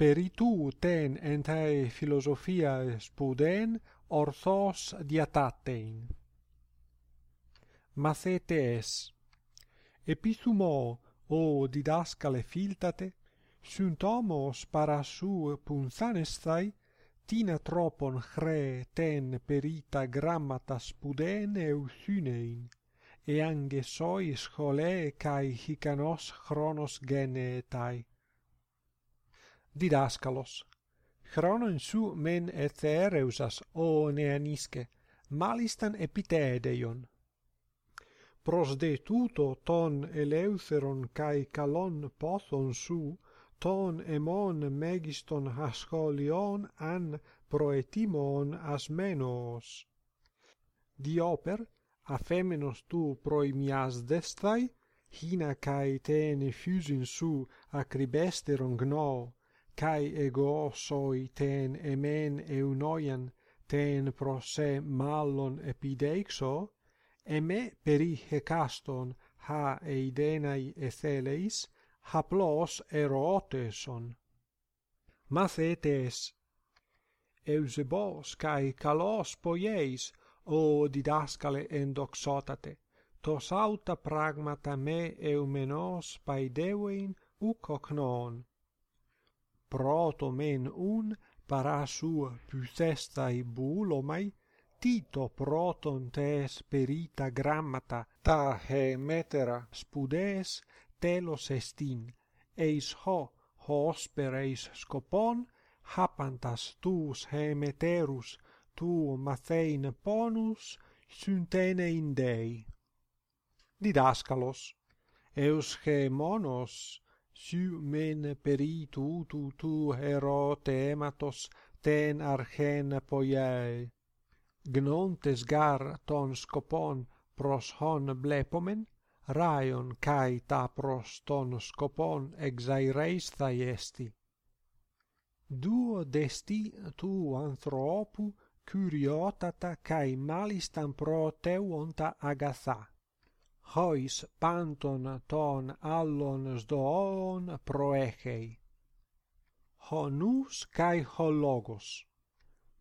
peritu ten entae philosophia spuden orthos diatatein. Macetes Epithumo o didascale filtate symptomos para su punzanestai tina tropon chre ten perita grammata spuden euthynein e ange soi chole kai hikanos chronos genetai Διδάσκαλος. Χρόνον σου μεν εθέρεουσας, ο νεανίσκε, μάλισταν επιτέδεον. Προς δε τούτο των ελεύθερον καί καλών πόθων σου, των εμών μέγιστον ασχολιών αν προετοίμων ασμένος. Διόπερ, αφέμενος του destai χίνα καί τέν φύσιν σου ακρυμπέστερον γνώ, kai ego soi ten emen eunoian ten pro se mallon epideixo eme peri hecaston ha eidenai etheleis haplos eroteson. mathetes eusebos kai kalos poieis o didascale endoxotate tos auta pragmata me eumenos paidewein ukoknon proto men un para su pustestai bulomai, Tito proton tes perita grammata ta he metera spudes telos estin, eis ho hosper eis scopon, hapantas tus he meterus tu mathein ponus syntene in dei. Didascalos, eus he monos Siu men peritu tu tu hero tematos ten archen poiae. Gnontes gar ton scopon pros hon blepomen, raion kai ta pros ton exaireis thai esti. Duo desti tu anthropu curiotata kai malistan pro teuonta agatha hois panton ton allon sdoon proechei. honus kai hologos ho logos.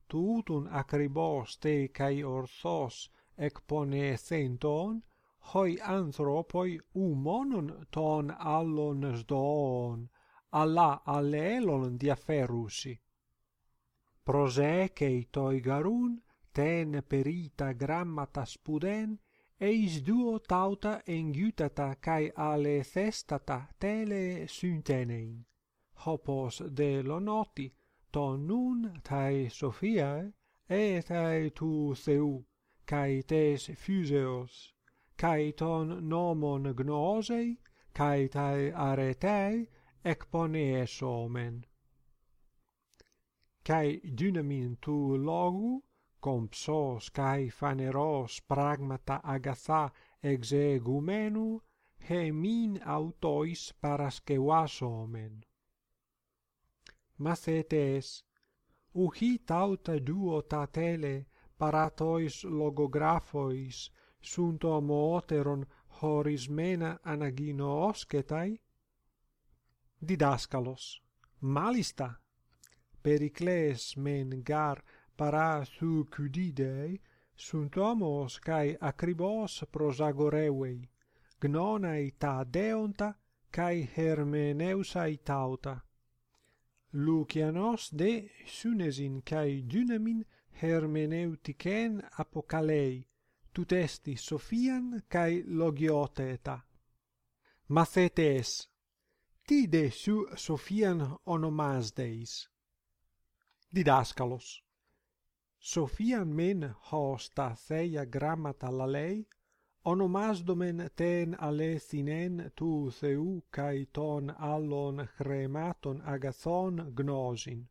Tutun acribos te kai orthos ec pone hoi anthropoi umonon ton allon sdoon, alla allelon diaferusi. Prosecei toi garun, ten perita grammata spuden, eis duo tauta engiutata cae ale thestata tele syntenein. Hopos de lonoti, ton nun tae Sophia, e tae tu Theu, cae tes Physeos, cae ton nomon gnosei, cae tae aretai ekponees omen. Cae dynamin tu logu, κομψός καί φανερός πράγματα αγαθά εξεγουμένου, χεμήν αυτοίς παρασκευάσομεν. Μαθητές, ουχή ταύτα δύο τα τέλε παρά τοίς λογογράφοις, σουν το αμοότερον χωρισμένα αναγγεινόσκεται. Διδάσκαλος, μάλιστα, περικλές μεν γαρ parasuchididei sunt homos kai akribos prosagoreuei gnonai ta deonta kai hermeneusai tauta. Lucianos de Sunesin kai dynamin hermeneutiken apokalei tutesti Sophian kai logioteta. Mathetes tide su Sophian onomasdeis? Didascalos. Sophian men hos theia grammata la lei, onomasdomen ten alesinen tu theu kai ton allon chrematon agathon gnosin.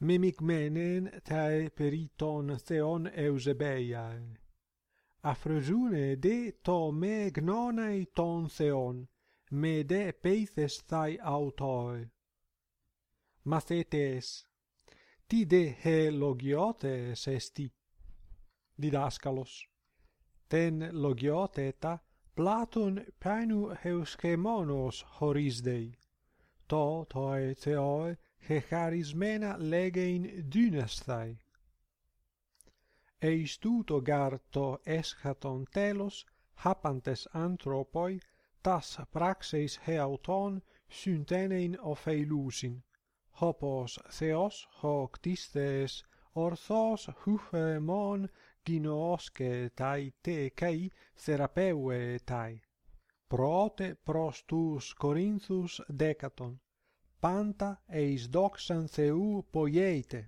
Memicmenen tae periton theon eusebeiae. Afrosune de to me gnonai ton theon, me de peithes thai autoi. Mathetes, tide he logiotes esti. Didascalos. Ten logioteta Platon painu heuschemonos horisdei. To toi theoi he charismena legein dynasthai. Eis tuto garto eschaton telos hapantes anthropoi tas praxeis he auton syntenein ofeilusin hopos theos hoctistes orthos huhemon ginoske tai te kai therapeue tai. Prote prostus corinthus decaton. Panta eis doxan theu poiete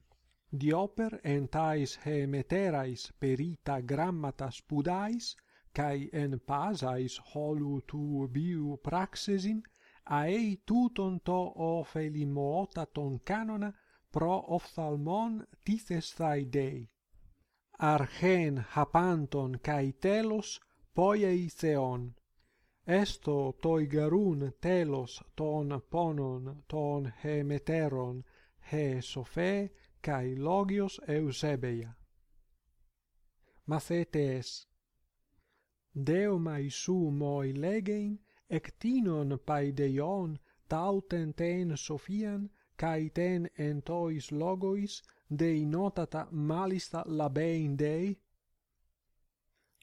dioper entais hemeterais perita grammata spudais kai en pasais holu tu biu praxesin αεί τούτον το pro κάνωνα προ οφθαλμόν dei εσθαιδei. Αρχέν χαπάντον καί τέλος theon θεόν. Έστω το ηγαρούν τέλος των πόνων των χεμετέρων, χε σοφέ καί λόγιος ευσέμπεια. Μαθέτες, Δέωμα Ιησού moi λέγειν ectinon paideion tauten ten sophian kai ten entois logois dei notata malista labein dei?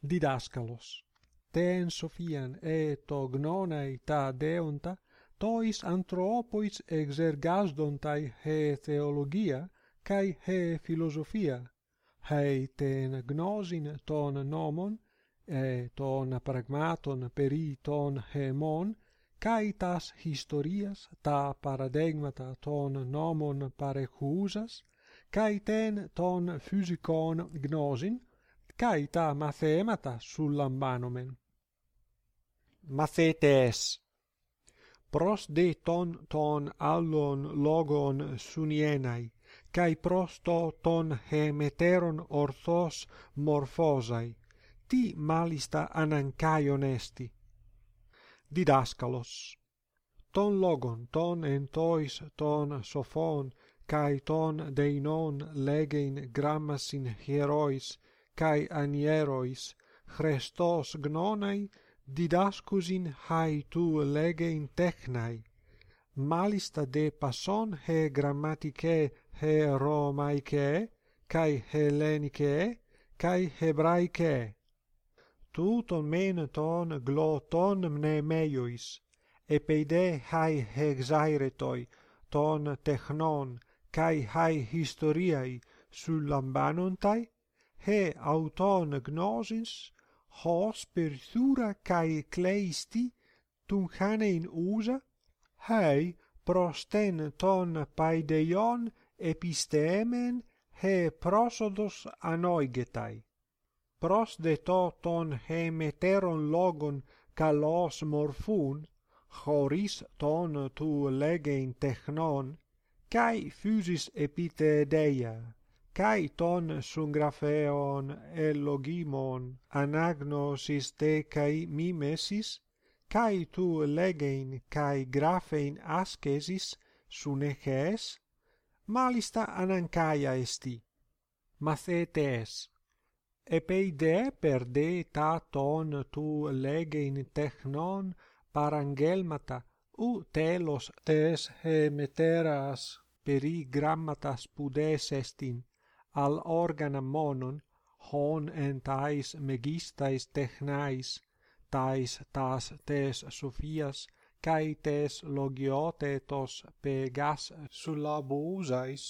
Didascalos. Ten sophian e to tognonai ta deonta tois anthropois exergasdontai he theologia kai he philosophia hei ten gnosin ton nomon ε ton πραγμάτων περί των χαιμών καί τας ιστορίας τα παραδέγματα των νόμων παρεχούσας καί τεν των φυσικών γνώσιν καί τα μαθήματα σου λαμβάνομεν. Μαθέτες προς δε των των άλλων λόγων σουνιέναι καί προς το των χεμετέρων τι μάλιστα αναγκάιον έστι. Διδάσκαλος. Τον λόγον των εν τοίς των σοφών καί των δεϊνών λέγειν γράμμασιν χερώης καί ανιέρωης Χριστός γνώναι διδάσκουσιν χαί του λέγειν τέχναι. Μάλιστα δε πασόν χε γραμματικέ χε ρωμαϊκέ καί χελενικέ καί hebraicae tuton men ton gloton mnemeiois, epeide hai hexairetoi, ton technon, kai hai historiai sullambanontai, he auton gnosins, hos perthura kai cae cleisti, tun hanein usa, hei prosten ton paideion epistemen he prosodos anoigetai pros de to ton hemeteron logon kalos morphun choris ton tu legein technon kai physis epite kai ton sungrapheon elogimon anagnosis te kai mimesis kai tu legein kai graphein askesis suneches malista anankaia esti. Mathetes epeide per de ta ton tu lege in technon parangelmata. U telos tes hemeteras peri grammatas pudes estin. Al organa monon hon entais megistais technais tais tas tes sophias kai tes logiotetos pegas sullabusais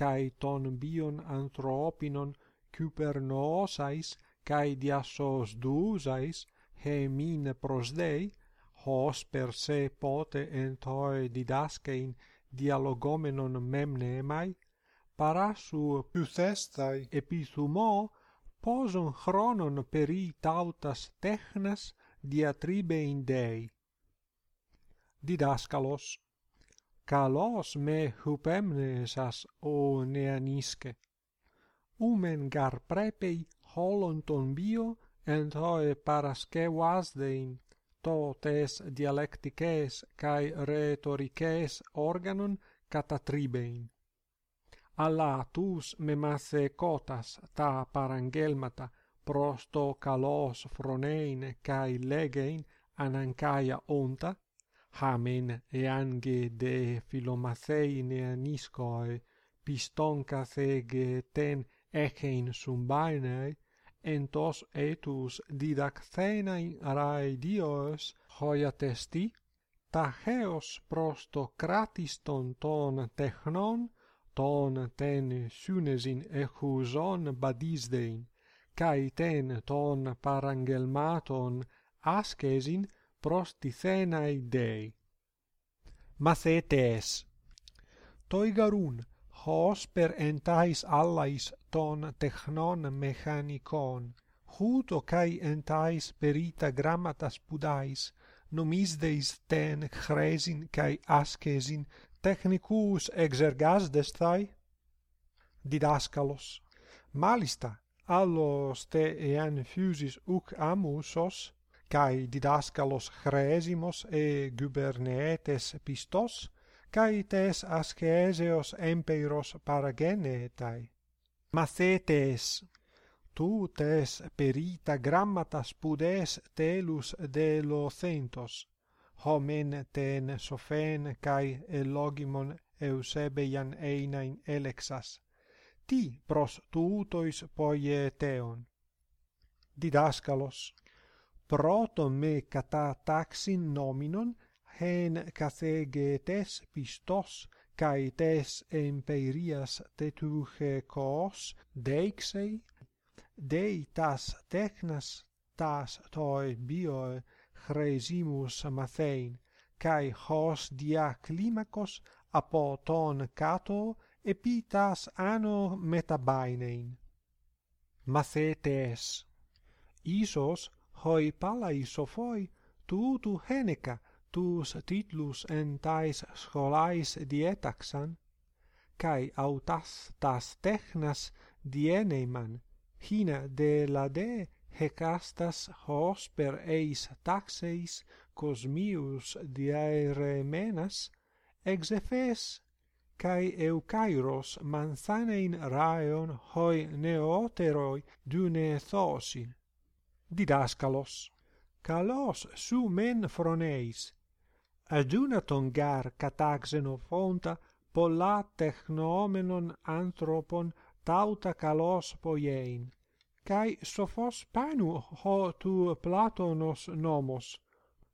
kai ton bion anthropinon κυπερνοώσαις καί διασωσδούσαις χεμήν προς Δέη, ως περσέ πότε εν τοε διδάσκειν διαλογόμενον μεμνέμαι, παρά σου πυθέσθαι poson πόσον χρόνων περί ταύτας τέχνας διατρίμπειν dei Διδάσκαλος Καλός με χουπέμνεσας ο νεανίσκε umen garprepei holonton bio en toe paraskewasdein to tes dialectices cae rhetorices organon catatribein. Alla tus memathe cotas ta parangelmata prosto kalos fronein kai legein anancaia onta, hamen eange de philomathei neaniscoe piston thege ten echein sumbaene entos etus didakthenain raidios hoiatesti tacheos prostokratiston ton technon ton ten synesin echuson badisdein kai ten ton parangelmaton ascesin prostithenai dei. Mathetes toigarun hos per entais allais ton technon mechanikon, huto cae entais perita grammata spudais, nomisdeis ten chresin cae ascesin technicus exergas destai? Didascalos. Malista, allos te ean fusis uc amusos, cae didascalos chresimos e gubernetes pistos, kai tes asceseos empeiros paragenetai. Mathetes, tu tes perita grammata spudes telus de locentos, homen ten sophen kai elogimon eusebeian einain elexas, ti pros tuutois poie teon. Didascalos, proto me cata taxin nominon hen cathegetes pistos kai tes empeirias tetuche kos deixei deitas technas tas toi bioi chresimus mathein kai hos dia climacos apo ton cato epitas ano metabainein mathetes. Isos hoi palai sophoi tutu heneca tus titlus en tais scholais dietaxan, cae autas tas technas dieneiman, hina de la de hecastas hosper eis taxeis cosmius diaeremenas, exefes kai cae eucairos raion hoi neoteroi dune thosin. Didascalos. Calos su men froneis, Adunaton gar kataxeno polla πολλά anthropon άνθρωπον τάουτα καλός ποιέιν. Καί σοφός πάνου χω του Πλάτωνος νόμος.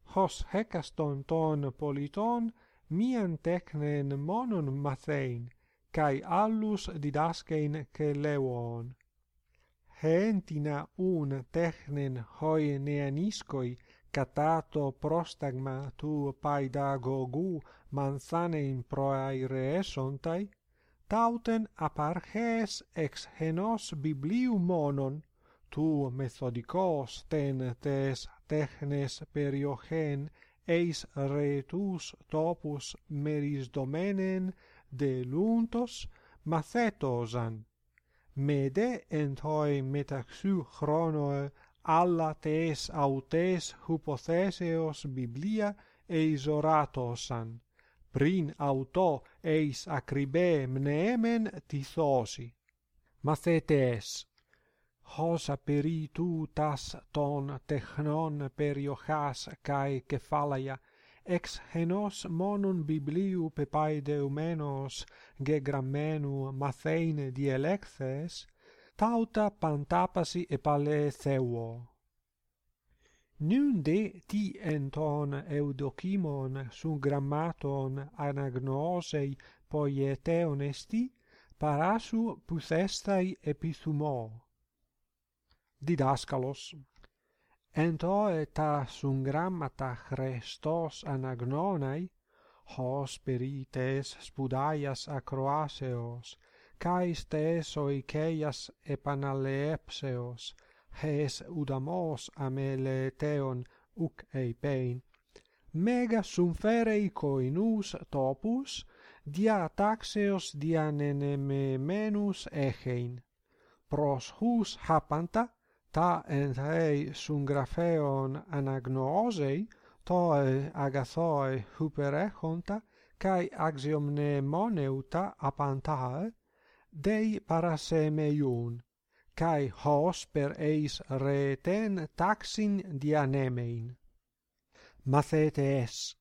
Χως χέκαστον των πολιτών μίαν τέκνεν μόνον μαθέιν, καί άλλους διδάσκειν και λεόον. Χέντινα ούν τέχνεν χωι νεανίσκοι, catato prostagma tu paidagogu mansanein proaire esontai, tauten aparches ex henos bibliu monon, tu methodicos ten tes technes periochen eis retus topus merisdomenen deluntos mathetosan, mede en toi metaxu chronoe alla tes autes hypotheseos biblia eisoratosan. Prin auto eis acribe mnemen tithosi. Mathetes hos aperitu tas ton technon periochas kai kefalaia ex henos monon bibliu pepaideumenos gegrammenu matheine dielexes tauta pantapasi e pale δε nunde εν τον ευδοκίμον σου γραμμάτων anagnosei ποιετέων εστί, παρά σου που didascalos επιθυμό. Διδάσκαλος. Εν τόε τα anagnonai γράμματα hos perites spudaias acroaseos kai stesoi keias epanalepseos hes udamos ameleteon uk eipein mega sum ferei coinus topus dia taxeos dianenemenus echein. Pros hus hapanta ta en rei sun grapheon anagnoosei toe agathoi huperechonta kai axiomnemoneuta apantae dei parasемεϊον, kai hos per eis reten taxin dianemein. Mathete es,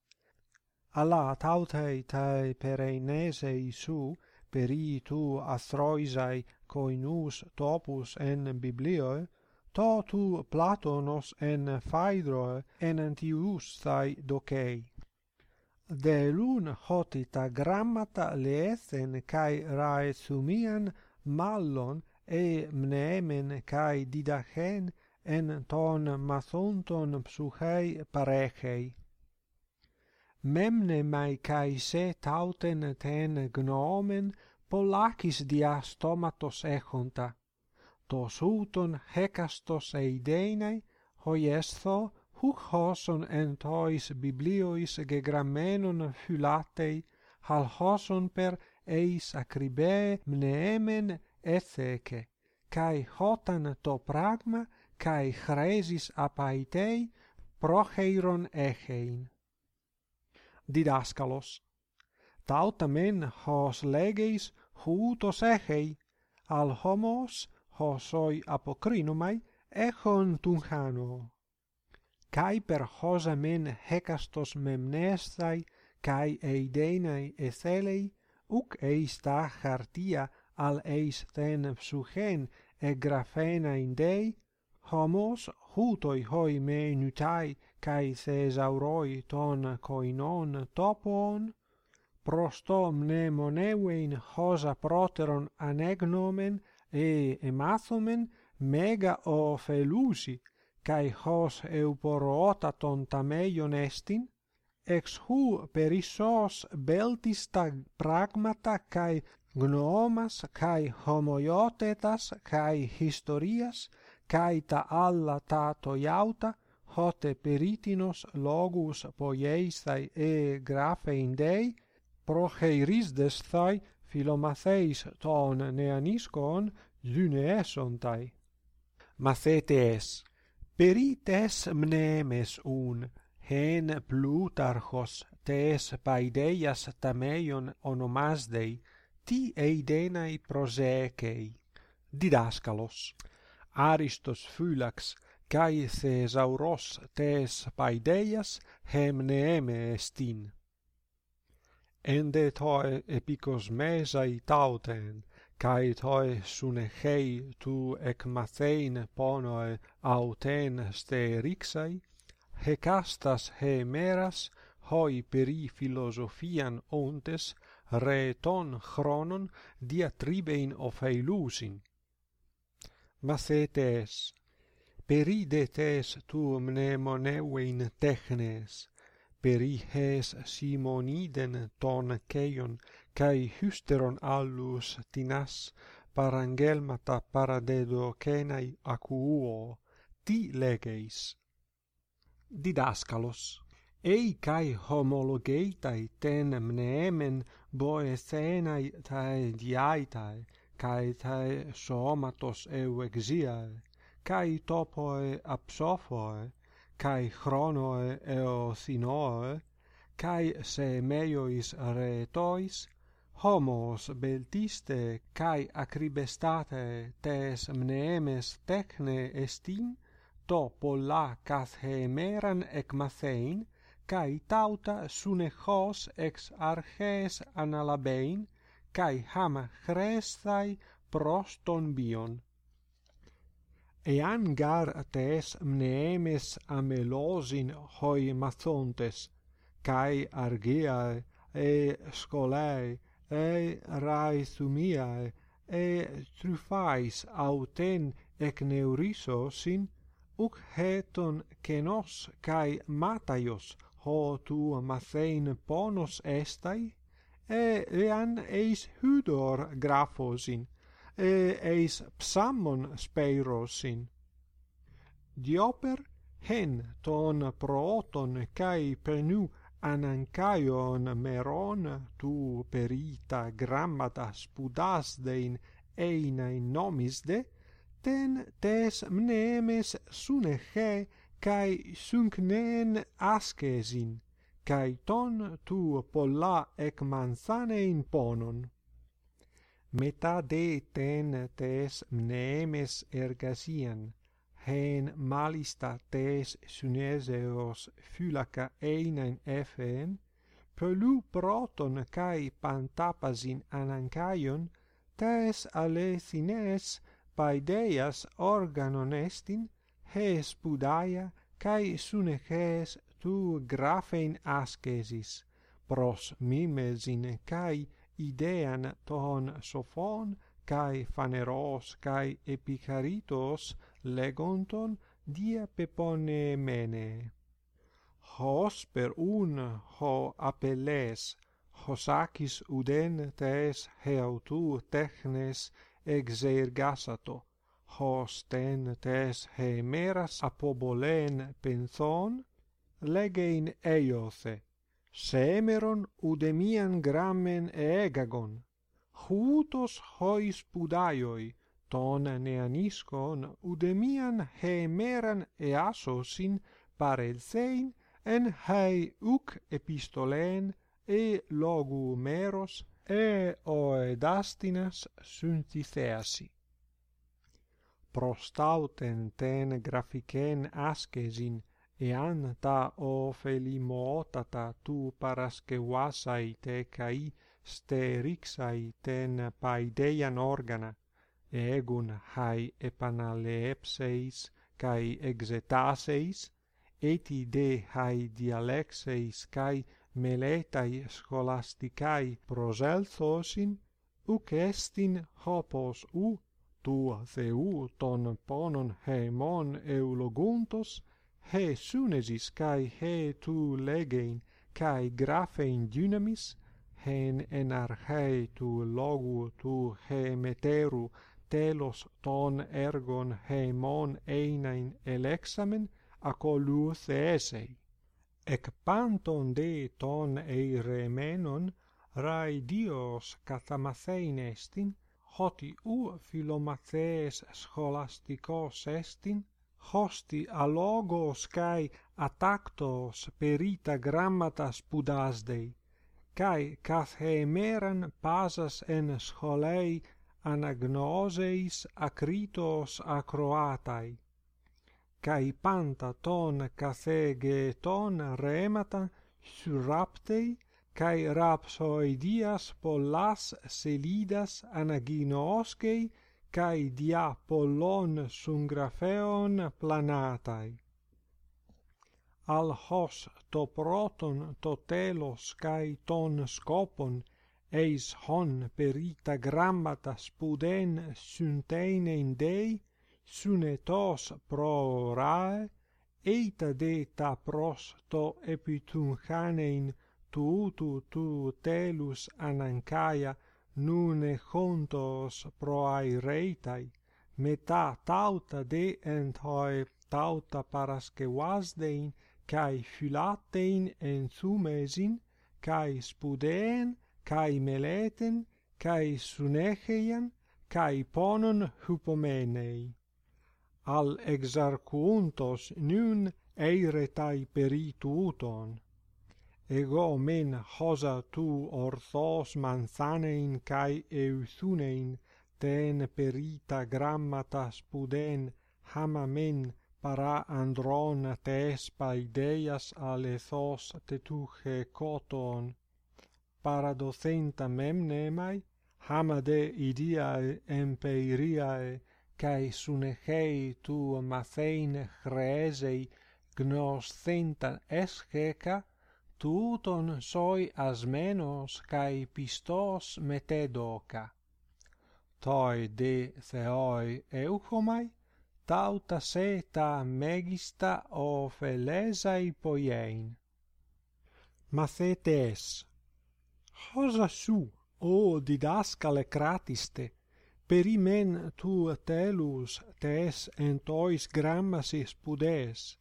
alla tautei tae pereinese su peri tu astroisai coinus topus en biblioe, to tu platonos en phaedroe en antius thai docei de lun hotita grammata leesen kai raesumian mallon e mnemen kai didachen en ton masonton psuchei parechei. Memne mai kai se tauten ten gnomen polakis dia stomatos echonta. Tos uton hecastos eideinai, hoi estho huc hoson en tois bibliois gegrammenon phylatei hal hoson per eis acribe mneemen etheke kai hotan to pragma kai chresis apaitei procheiron echein. Didaskalos Tautamen hos leges hutos echei al homos hosoi apokrinumai echon tunchano kai per hosa men hecastos memnestai kai eideinai ethelei uc eis ta hartia al eis ten psuchen e grafena in dei homos hutoi hoi me nutai kai thesauroi ton koinon topon prosto mnemoneuen hosa proteron anegnomen e emathomen mega o felusi kai hos euporota ton tameion estin ex hu perissos beltista pragmata kai gnomas kai homoiotetas kai historias kai ta alla tato iauta hote peritinos logus poieistai e graphein dei procheiris desthai philomatheis ton neaniskon luneesontai. Mathete es, Perites mnemes un hen plutarchos tes paideias tameion onomasdei ti eidenai prosekei didaskalos aristos phylax kai thesauros tes paideias hemneme estin. Ende toi epikos mesai tauten kai toi sune hei tu ec mathein ponoe auten ste rixai hecastas he meras hoi peri philosophian ontes re ton chronon diatribein of heilusin mathetes peridetes tu mnemoneuein technes perihes simoniden ton keion kai hysteron allus tinas parangelmata paradedo kenai akuo ti legeis. didaskalos ei kai homologeitai ten mnemen boethenai tai diaitai kai tai somatos euexiae, kai topoe apsophoe, kai chronoe eothinoe, kai se meiois retois, homos beltiste kai acribestate tes mnemes techne estin to polla cathemeran ec mathein, kai tauta sunechos ex arches analabein kai ham chrestai proston bion. Εάν γαρ τες μνεέμες amelosin χοί μαθόντες, καί αργία ε σκολαί e rai sumiae, e trufais auten ec neuriso sin, uc heton kenos kai mataios ho tu mathein ponos estai? E ean eis hudor graphosin e eis psammon speirosin dioper hen ton prooton kai penu Anancaion meron tu perita grammata spudasdein nomis nomisde, ten tes mnemes suneche cae sunknen ascesin, cae ton tu polla ec manzanein ponon. Meta de ten tes mnemes ergasian, hen malista tes suneseos phylaca einain efen, pelu proton cae pantapasin anancaion, tes alethines paideias organon estin, hes pudaia cae suneces tu graphein ascesis, pros mimesin cae idean ton sophon, cae phaneros cae epicaritos legonton dia pepone mene. Hos per un ho apelles, hosacis uden tes heautu technes exergasato, hos ten tes hemeras apobolen penthon, legein eiothe, semeron udemian grammen egagon, hutos hois pudaioi, ton neaniskon udemian hemeran easosin parelsein en hai uk epistolen e logumeros e oedastinas syntitheasi. Prostauten ten graphicen ascesin ean ta o felimotata tu paraskewasai te kai sterixai ten paideian organa egun hai επαναλεέψεης καί exetaseis έτι δε χαι διαλέξεης καί μελέtai scholasticae proselthosin, uc estin hopos u, tua Θεού των πόνων χαιμών ευλογούντος, χε σύνεζης καί χε του λέγειν καί γράφειν δύναμις, χεν εναρχαί του λόγου του χε μετέρου telos ton έργων χειμών ειναι ελέξαμεν ακολουθέσαι. Εκ panton de ton eiremenon rai Dios katamathein estin, hoti u philomathees scholastikos estin, hosti alogos kai atactos perita grammata spudasdei, kai kathemeran pasas en scholei αναγνώζεις ακρίτως ακροάтай. Καί πάντα των remata ρέματα σουράπτει καί ραψοειδίας πολλάς σελίδας αναγνώσκει καί διά πολλών συγγραφέων πλανάтай. Αλχός το πρώτον το τέλος καί των σκόπων eis hon perita grammata spuden synteine in dei sunetos pro rae eita de ta pros to epitun tuutu tu telus anancaia nune hontos pro reitai meta tauta de ent hoe tauta parascevasdein cae filatein en sumesin, cae spudeen kai meleten kai sunecheian kai ponon hypomenei al exarchuntos nun eiretai perituuton ego men hosa tu orthos manthanein kai euthunein ten perita grammata spuden hamamen para andron tespa ideas alethos tetuche coton paradosenta memnemai, hamade idiae empeiriae, cae sunechei tu mathein chreesei gnoscenta esceca, tuton soi asmenos cae pistos metedoca. Toi de theoi euchomai, tauta se ta megista o poiein. Mathetes, Hosa σου, ο διδάσκαλε κράτηστε, περίμεν του τέλους τες εν τοις γράμμασι σπουδές,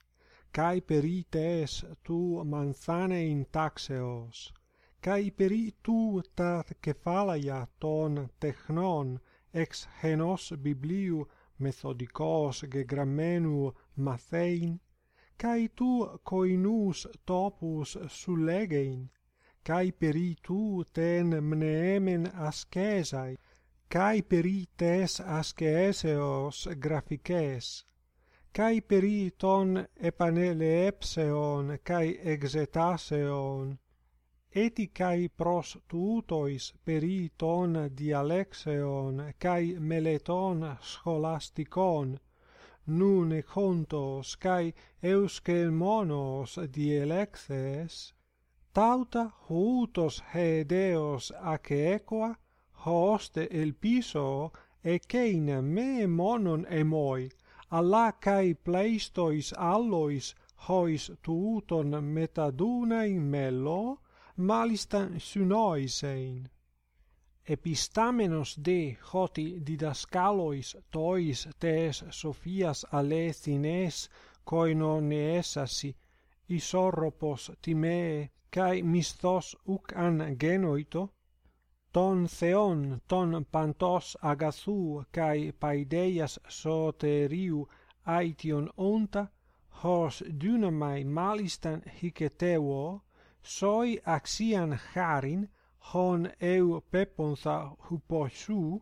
καί περί τες του μανθάνε intάξεως, καί περί του τα κεφάλαια των τεχνών εξ ενός βιβλίου μεθοδικός γεγραμμένου μαθέιν, καί του κοινούς τόπους σου λέγειν, kai peri tu ten mneemen ascesai, cae peri tes asceseos graphices, cae peri ton epaneleepseon kai exetaseon, eti cae pros tutois peri ton dialexeon kai meleton scholastikon nun e contos euskel monos dialexes tauta hutos hedeos akekoa hoste el piso e kein me monon emoi. Alla kai pleistois allois hois tuuton metaduna in mello malistan synoisein. Epistamenos de hoti didascalois tois tes sophias alethines koinon esasi isoropos timee kai mistos uk an genoito, ton theon ton pantos agathu kai paideias soteriu aition onta, hos dynamai malistan hiketeo soi axian charin, hon eu pepontha huposu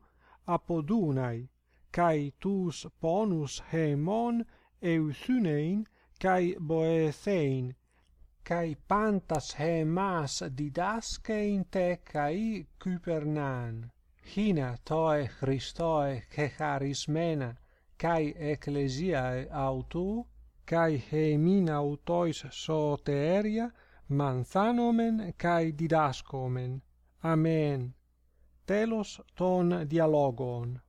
apodunai, kai tus ponus hemon eu synein kai boethein, kai pantas hemas didaskein te kai kypernan hina toe christoe che charismena kai ecclesiae autu kai hemin autois soteria manthanomen kai didaskomen amen. Telos ton dialogon.